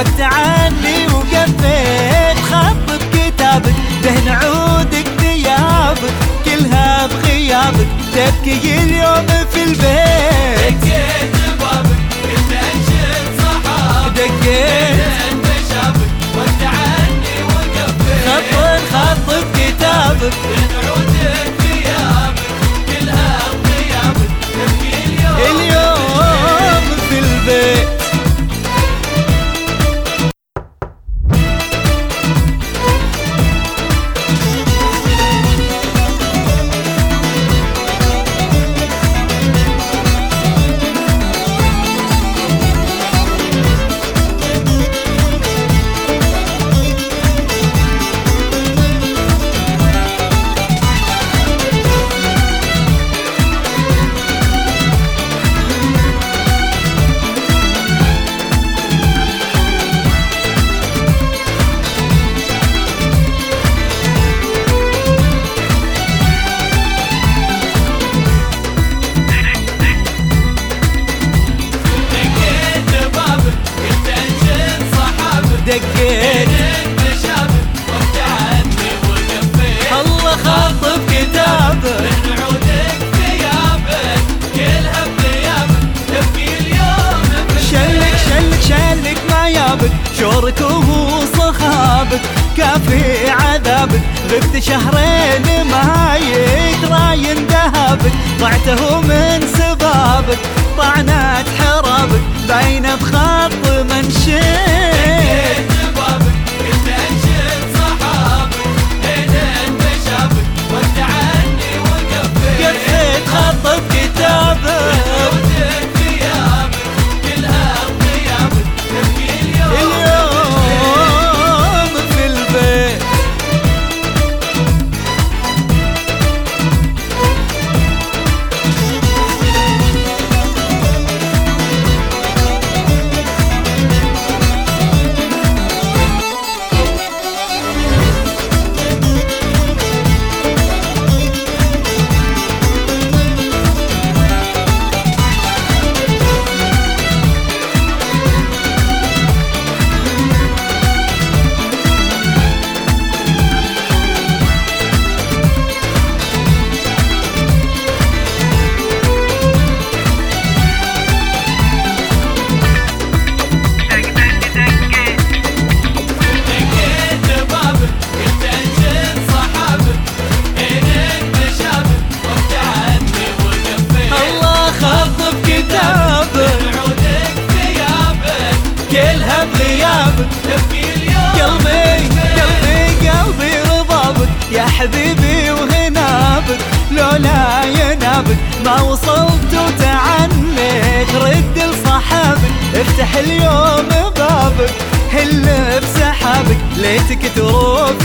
وقت عني وقفيت خط بكتابك دهن عودك ثيابك كلها بغيابك تبكي اليوم في البيت. دقيت بابك كنت أنشد صحابك. دقيت. مشابك وانت عني وقفيت. خط خط بكتابك يابك شورك وصخابك كافي عذابك غبت شهرين ما يدراين ذهبك ضعته من سبابك طعنات حرابك باينه بخط منشيت كلها بغيابك قلبي قلبي قلبي رضابك يا حبيبي وهنابك لولا ينابك ما وصلت وتعنيت. رد لصحابك افتح اليوم بابك هل بسحابك. ليتك توصل